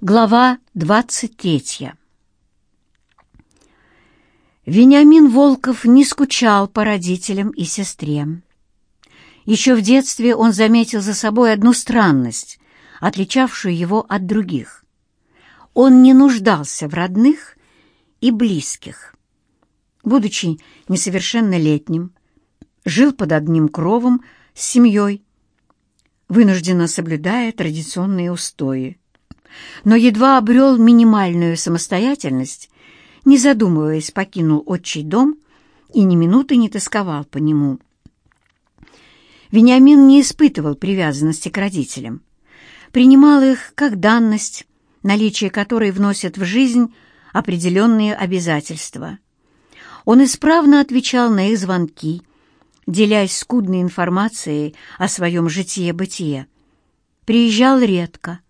Глава двадцать третья Вениамин Волков не скучал по родителям и сестре. Еще в детстве он заметил за собой одну странность, отличавшую его от других. Он не нуждался в родных и близких. Будучи несовершеннолетним, жил под одним кровом с семьей, вынужденно соблюдая традиционные устои. Но едва обрел минимальную самостоятельность, не задумываясь, покинул отчий дом и ни минуты не тосковал по нему. Вениамин не испытывал привязанности к родителям, принимал их как данность, наличие которой вносит в жизнь определенные обязательства. Он исправно отвечал на их звонки, делясь скудной информацией о своем житие-бытие. Приезжал редко,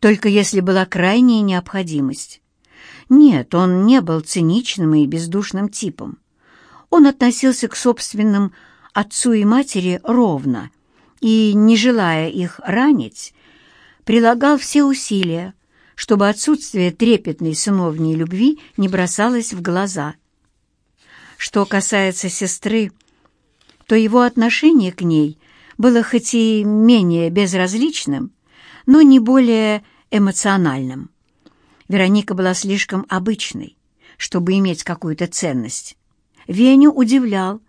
только если была крайняя необходимость. Нет, он не был циничным и бездушным типом. Он относился к собственным отцу и матери ровно и, не желая их ранить, прилагал все усилия, чтобы отсутствие трепетной сыновней любви не бросалось в глаза. Что касается сестры, то его отношение к ней было хоть и менее безразличным, но не более эмоциональным. Вероника была слишком обычной, чтобы иметь какую-то ценность. Веню удивлял,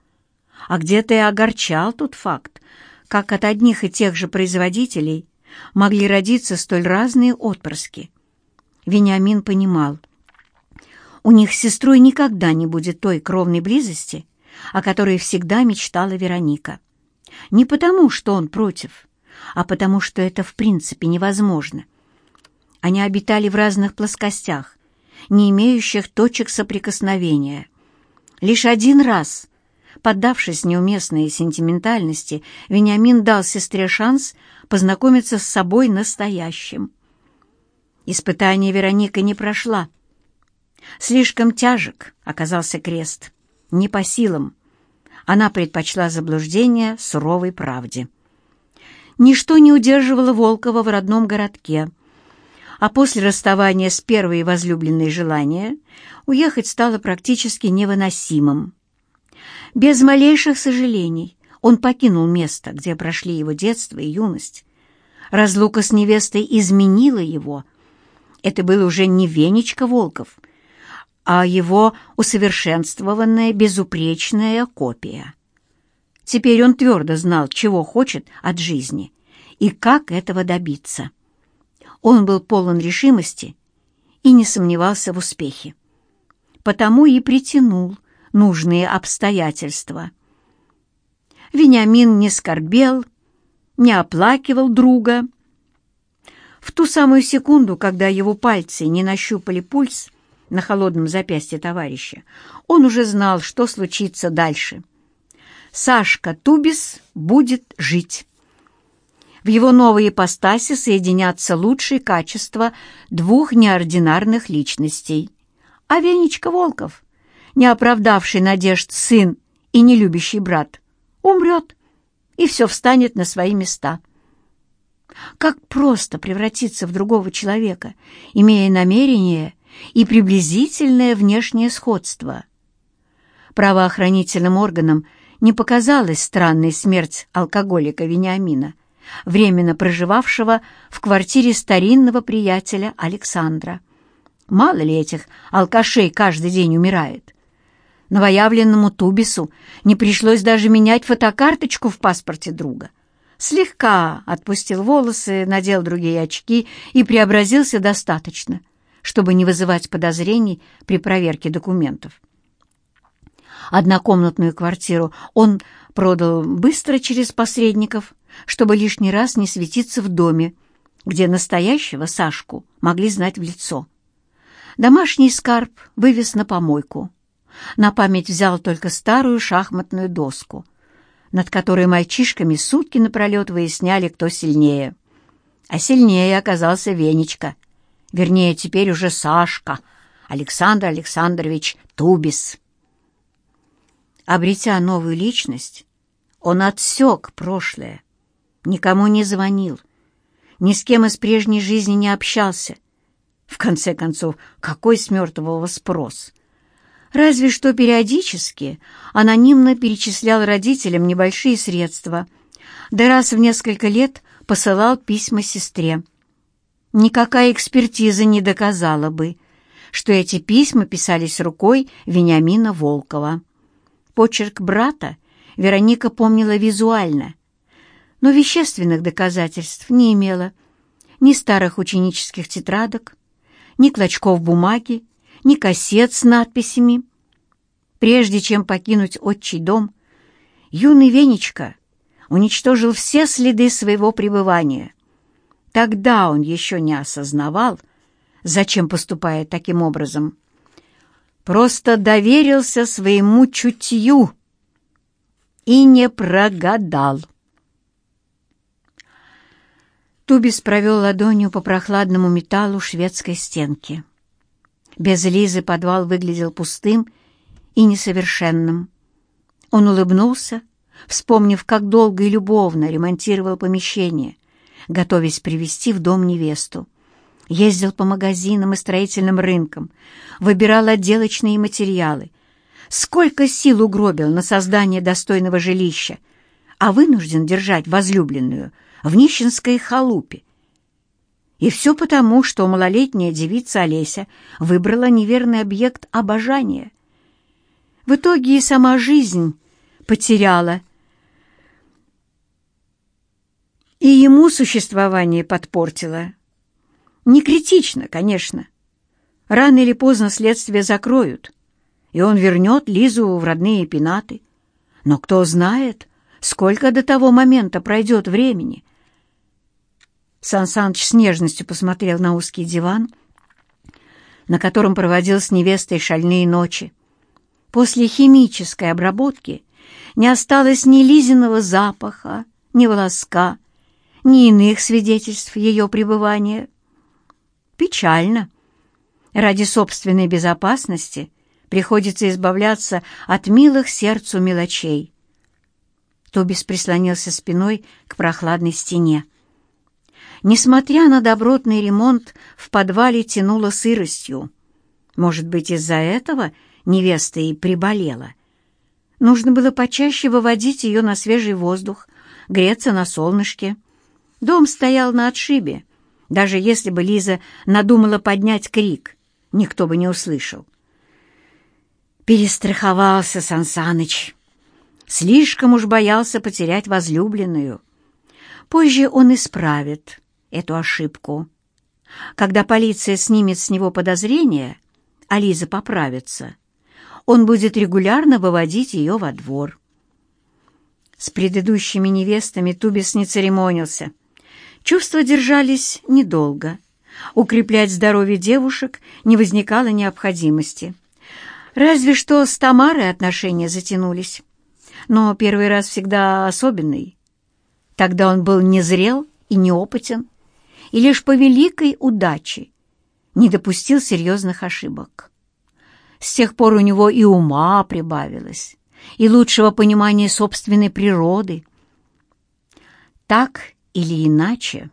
а где-то и огорчал тот факт, как от одних и тех же производителей могли родиться столь разные отпрыски. Вениамин понимал, у них с сестрой никогда не будет той кровной близости, о которой всегда мечтала Вероника. Не потому, что он против, а потому, что это в принципе невозможно. Они обитали в разных плоскостях, не имеющих точек соприкосновения. Лишь один раз, поддавшись неуместной сентиментальности, Вениамин дал сестре шанс познакомиться с собой настоящим. Испытание Вероника не прошла. Слишком тяжек оказался крест, не по силам. Она предпочла заблуждение суровой правде. Ничто не удерживало Волкова в родном городке, а после расставания с первой возлюбленной желания уехать стало практически невыносимым. Без малейших сожалений он покинул место, где прошли его детство и юность. Разлука с невестой изменила его. Это был уже не Венечка Волков, а его усовершенствованная безупречная копия. Теперь он твердо знал, чего хочет от жизни и как этого добиться. Он был полон решимости и не сомневался в успехе. Потому и притянул нужные обстоятельства. Вениамин не скорбел, не оплакивал друга. В ту самую секунду, когда его пальцы не нащупали пульс на холодном запястье товарища, он уже знал, что случится дальше. Сашка Тубис будет жить. В его новой ипостаси соединятся лучшие качества двух неординарных личностей. А Венечка Волков, не оправдавший надежд сын и не любящий брат, умрет, и все встанет на свои места. Как просто превратиться в другого человека, имея намерение и приблизительное внешнее сходство. Правоохранительным органам не показалась странной смерть алкоголика Вениамина, временно проживавшего в квартире старинного приятеля Александра. Мало ли этих алкашей каждый день умирает. Новоявленному Тубису не пришлось даже менять фотокарточку в паспорте друга. Слегка отпустил волосы, надел другие очки и преобразился достаточно, чтобы не вызывать подозрений при проверке документов. Однокомнатную квартиру он продал быстро через посредников, чтобы лишний раз не светиться в доме, где настоящего Сашку могли знать в лицо. Домашний скарб вывез на помойку. На память взял только старую шахматную доску, над которой мальчишками сутки напролет выясняли, кто сильнее. А сильнее оказался Венечка, вернее, теперь уже Сашка, Александр Александрович Тубис. Обретя новую личность, он отсек прошлое, никому не звонил, ни с кем из прежней жизни не общался, В конце концов, какой с мертвого спрос? Разве что периодически анонимно перечислял родителям небольшие средства, да раз в несколько лет посылал письма сестре. Никакая экспертиза не доказала бы, что эти письма писались рукой Вениамина Волкова. Почерк брата Вероника помнила визуально, но вещественных доказательств не имела. Ни старых ученических тетрадок, ни клочков бумаги, ни кассет с надписями. Прежде чем покинуть отчий дом, юный Венечка уничтожил все следы своего пребывания. Тогда он еще не осознавал, зачем поступает таким образом. Просто доверился своему чутью и не прогадал. Тубис провел ладонью по прохладному металлу шведской стенки. Без Лизы подвал выглядел пустым и несовершенным. Он улыбнулся, вспомнив, как долго и любовно ремонтировал помещение, готовясь привести в дом невесту. Ездил по магазинам и строительным рынкам, выбирал отделочные материалы. Сколько сил угробил на создание достойного жилища, а вынужден держать возлюбленную в нищенской халупе. И все потому, что малолетняя девица Олеся выбрала неверный объект обожания. В итоге и сама жизнь потеряла. И ему существование подпортила. Не критично, конечно. Рано или поздно следствие закроют, и он вернет Лизу в родные пенаты. Но кто знает, сколько до того момента пройдет времени. Сан Саныч с нежностью посмотрел на узкий диван, на котором проводил с невестой шальные ночи. После химической обработки не осталось ни Лизиного запаха, ни волоска, ни иных свидетельств ее пребывания. Печально. Ради собственной безопасности приходится избавляться от милых сердцу мелочей. Тобис прислонился спиной к прохладной стене. Несмотря на добротный ремонт, в подвале тянуло сыростью. Может быть, из-за этого невеста и приболела. Нужно было почаще выводить ее на свежий воздух, греться на солнышке. Дом стоял на отшибе. Даже если бы Лиза надумала поднять крик, никто бы не услышал. Перестраховался Сансаныч. Слишком уж боялся потерять возлюбленную. Позже он исправит эту ошибку. Когда полиция снимет с него подозрения, а Лиза поправится, он будет регулярно выводить ее во двор. С предыдущими невестами Тубис не церемонился. Чувства держались недолго. Укреплять здоровье девушек не возникало необходимости. Разве что с Тамарой отношения затянулись. Но первый раз всегда особенный. Тогда он был незрел и неопытен, и лишь по великой удаче не допустил серьезных ошибок. С тех пор у него и ума прибавилось, и лучшего понимания собственной природы. Так или иначе,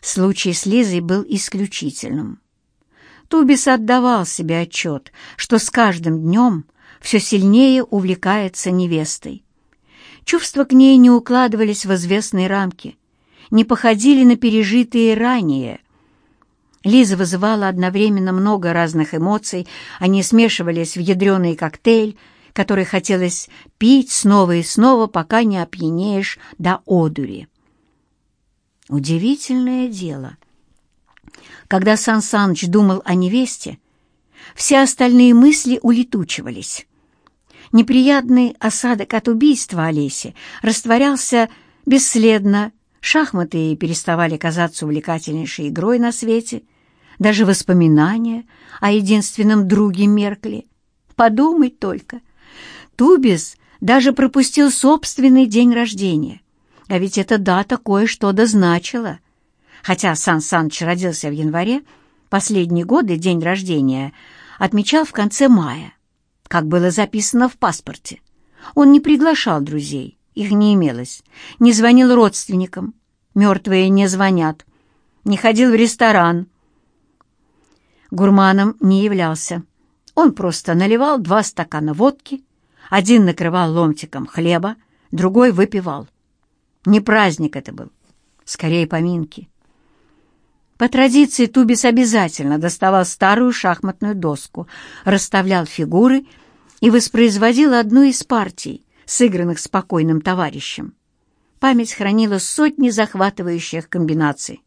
случай с Лизой был исключительным. Тубис отдавал себе отчет, что с каждым днем все сильнее увлекается невестой. Чувства к ней не укладывались в известные рамки, не походили на пережитые ранее. Лиза вызывала одновременно много разных эмоций, они смешивались в ядреный коктейль, который хотелось пить снова и снова, пока не опьянеешь до одури. Удивительное дело. Когда Сан Саныч думал о невесте, все остальные мысли улетучивались. Неприятный осадок от убийства Олеси растворялся бесследно, шахматы переставали казаться увлекательнейшей игрой на свете, даже воспоминания о единственном друге меркли. Подумать только. Тубис даже пропустил собственный день рождения. А ведь эта дата кое-что дозначила. Хотя Сан Саныч родился в январе, последние годы день рождения отмечал в конце мая, как было записано в паспорте. Он не приглашал друзей, их не имелось, не звонил родственникам, мертвые не звонят, не ходил в ресторан. Гурманом не являлся. Он просто наливал два стакана водки, один накрывал ломтиком хлеба, другой выпивал. Не праздник это был, скорее поминки. По традиции Тубис обязательно доставал старую шахматную доску, расставлял фигуры и воспроизводил одну из партий, сыгранных спокойным товарищем. Память хранила сотни захватывающих комбинаций.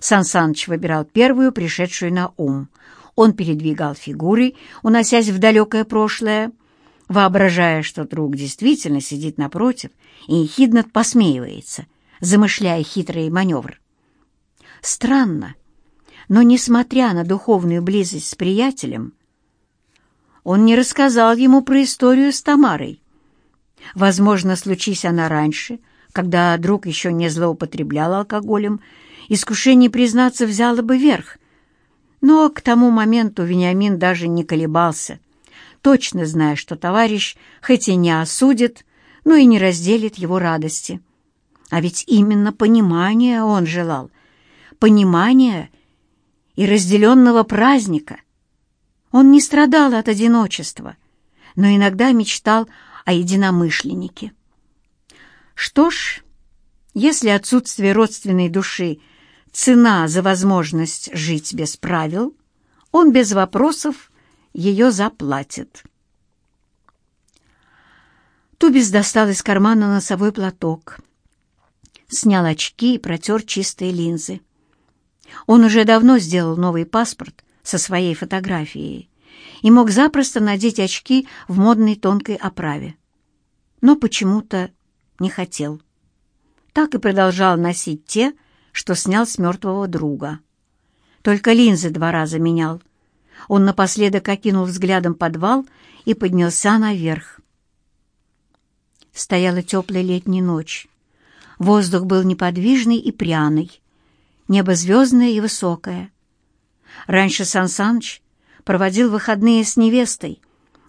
Сан Саныч выбирал первую, пришедшую на ум. Он передвигал фигуры, уносясь в далекое прошлое, воображая, что друг действительно сидит напротив и ехидно посмеивается, замышляя хитрый маневр. Странно, но, несмотря на духовную близость с приятелем, он не рассказал ему про историю с Тамарой. Возможно, случись она раньше, когда друг еще не злоупотреблял алкоголем, искушение признаться взяло бы верх. Но к тому моменту Вениамин даже не колебался, точно зная, что товарищ хоть и не осудит, но и не разделит его радости. А ведь именно понимания он желал — понимания и разделенного праздника. Он не страдал от одиночества, но иногда мечтал о единомышленнике. Что ж, если отсутствие родственной души — цена за возможность жить без правил, он без вопросов ее заплатит. Тубис достал из кармана носовой платок, снял очки и протер чистые линзы. Он уже давно сделал новый паспорт со своей фотографией и мог запросто надеть очки в модной тонкой оправе. Но почему-то не хотел. Так и продолжал носить те, что снял с мертвого друга. Только линзы два раза менял. Он напоследок окинул взглядом подвал и поднялся наверх. Стояла теплая летняя ночь. Воздух был неподвижный и пряный небо звездное и высокое. Раньше Сан Саныч проводил выходные с невестой,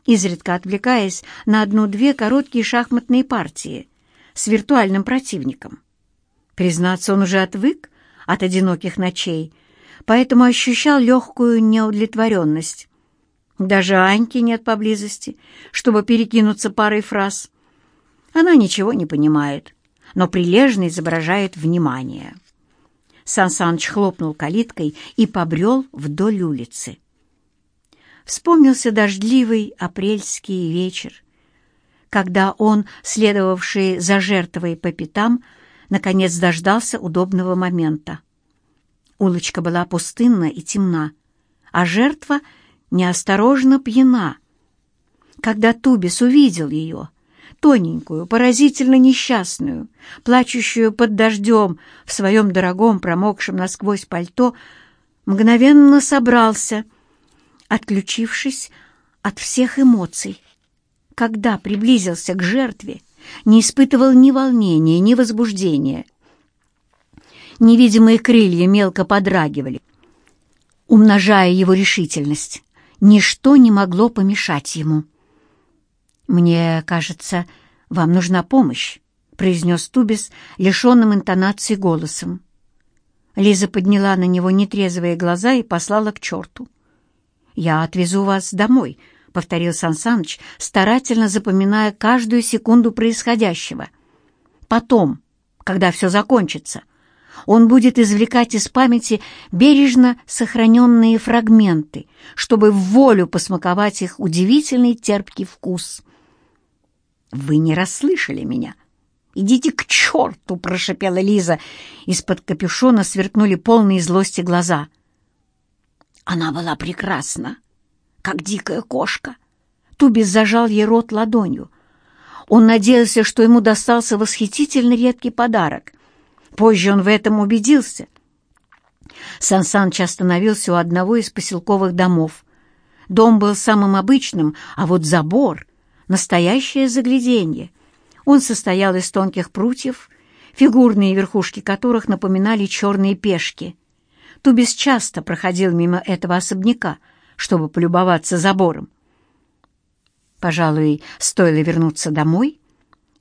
изредка отвлекаясь на одну-две короткие шахматные партии с виртуальным противником. Признаться, он уже отвык от одиноких ночей, поэтому ощущал легкую неудовлетворенность. Даже Аньки нет поблизости, чтобы перекинуться парой фраз. Она ничего не понимает, но прилежно изображает внимание. Сан Саныч хлопнул калиткой и побрел вдоль улицы. Вспомнился дождливый апрельский вечер, когда он, следовавший за жертвой по пятам, наконец дождался удобного момента. Улочка была пустынна и темна, а жертва неосторожно пьяна. Когда Тубис увидел ее, тоненькую, поразительно несчастную, плачущую под дождем в своем дорогом, промокшем насквозь пальто, мгновенно собрался, отключившись от всех эмоций. Когда приблизился к жертве, не испытывал ни волнения, ни возбуждения. Невидимые крылья мелко подрагивали, умножая его решительность. Ничто не могло помешать ему. «Мне кажется, вам нужна помощь», — произнес Тубис, лишенным интонации голосом. Лиза подняла на него нетрезвые глаза и послала к черту. «Я отвезу вас домой», — повторил Сан Саныч, старательно запоминая каждую секунду происходящего. «Потом, когда все закончится, он будет извлекать из памяти бережно сохраненные фрагменты, чтобы в волю посмаковать их удивительный терпкий вкус». «Вы не расслышали меня?» «Идите к черту!» — прошепела Лиза. Из-под капюшона сверкнули полные злости глаза. Она была прекрасна, как дикая кошка. Тубис зажал ей рот ладонью. Он надеялся, что ему достался восхитительно редкий подарок. Позже он в этом убедился. Сан Саныч остановился у одного из поселковых домов. Дом был самым обычным, а вот забор — настоящее загляденье. Он состоял из тонких прутьев, фигурные верхушки которых напоминали черные пешки. Тубис часто проходил мимо этого особняка, чтобы полюбоваться забором. Пожалуй, стоило вернуться домой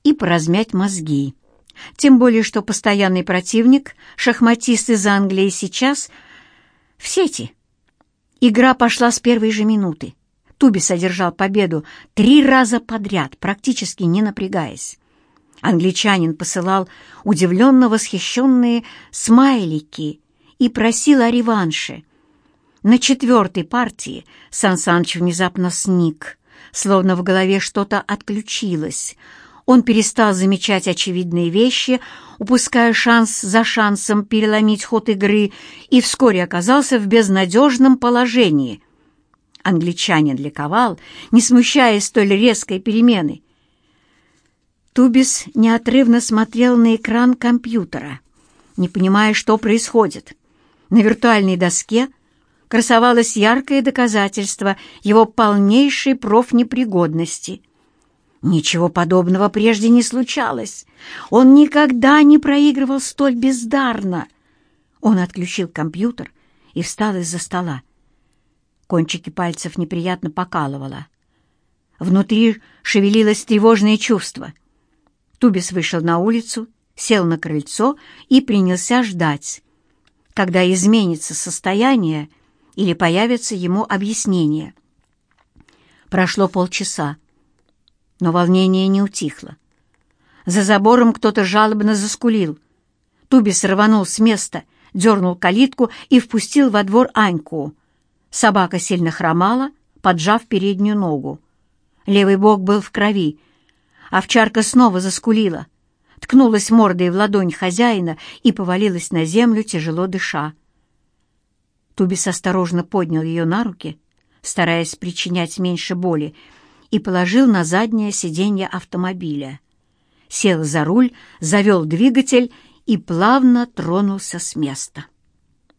и поразмять мозги. Тем более, что постоянный противник, шахматист из Англии, сейчас в сети. Игра пошла с первой же минуты. Тубис одержал победу три раза подряд, практически не напрягаясь. Англичанин посылал удивленно восхищенные смайлики и просил о реванше. На четвертой партии Сан Саныч внезапно сник, словно в голове что-то отключилось. Он перестал замечать очевидные вещи, упуская шанс за шансом переломить ход игры, и вскоре оказался в безнадежном положении. Англичанин ликовал, не смущаясь столь резкой перемены. Тубис неотрывно смотрел на экран компьютера, не понимая, что происходит. На виртуальной доске красовалось яркое доказательство его полнейшей профнепригодности. Ничего подобного прежде не случалось. Он никогда не проигрывал столь бездарно. Он отключил компьютер и встал из-за стола. Кончики пальцев неприятно покалывало. Внутри шевелилось тревожное чувство — Тубис вышел на улицу, сел на крыльцо и принялся ждать, когда изменится состояние или появится ему объяснение. Прошло полчаса, но волнение не утихло. За забором кто-то жалобно заскулил. Тубис рванул с места, дернул калитку и впустил во двор Аньку. Собака сильно хромала, поджав переднюю ногу. Левый бок был в крови, Овчарка снова заскулила, ткнулась мордой в ладонь хозяина и повалилась на землю, тяжело дыша. Тубис осторожно поднял ее на руки, стараясь причинять меньше боли, и положил на заднее сиденье автомобиля. Сел за руль, завел двигатель и плавно тронулся с места.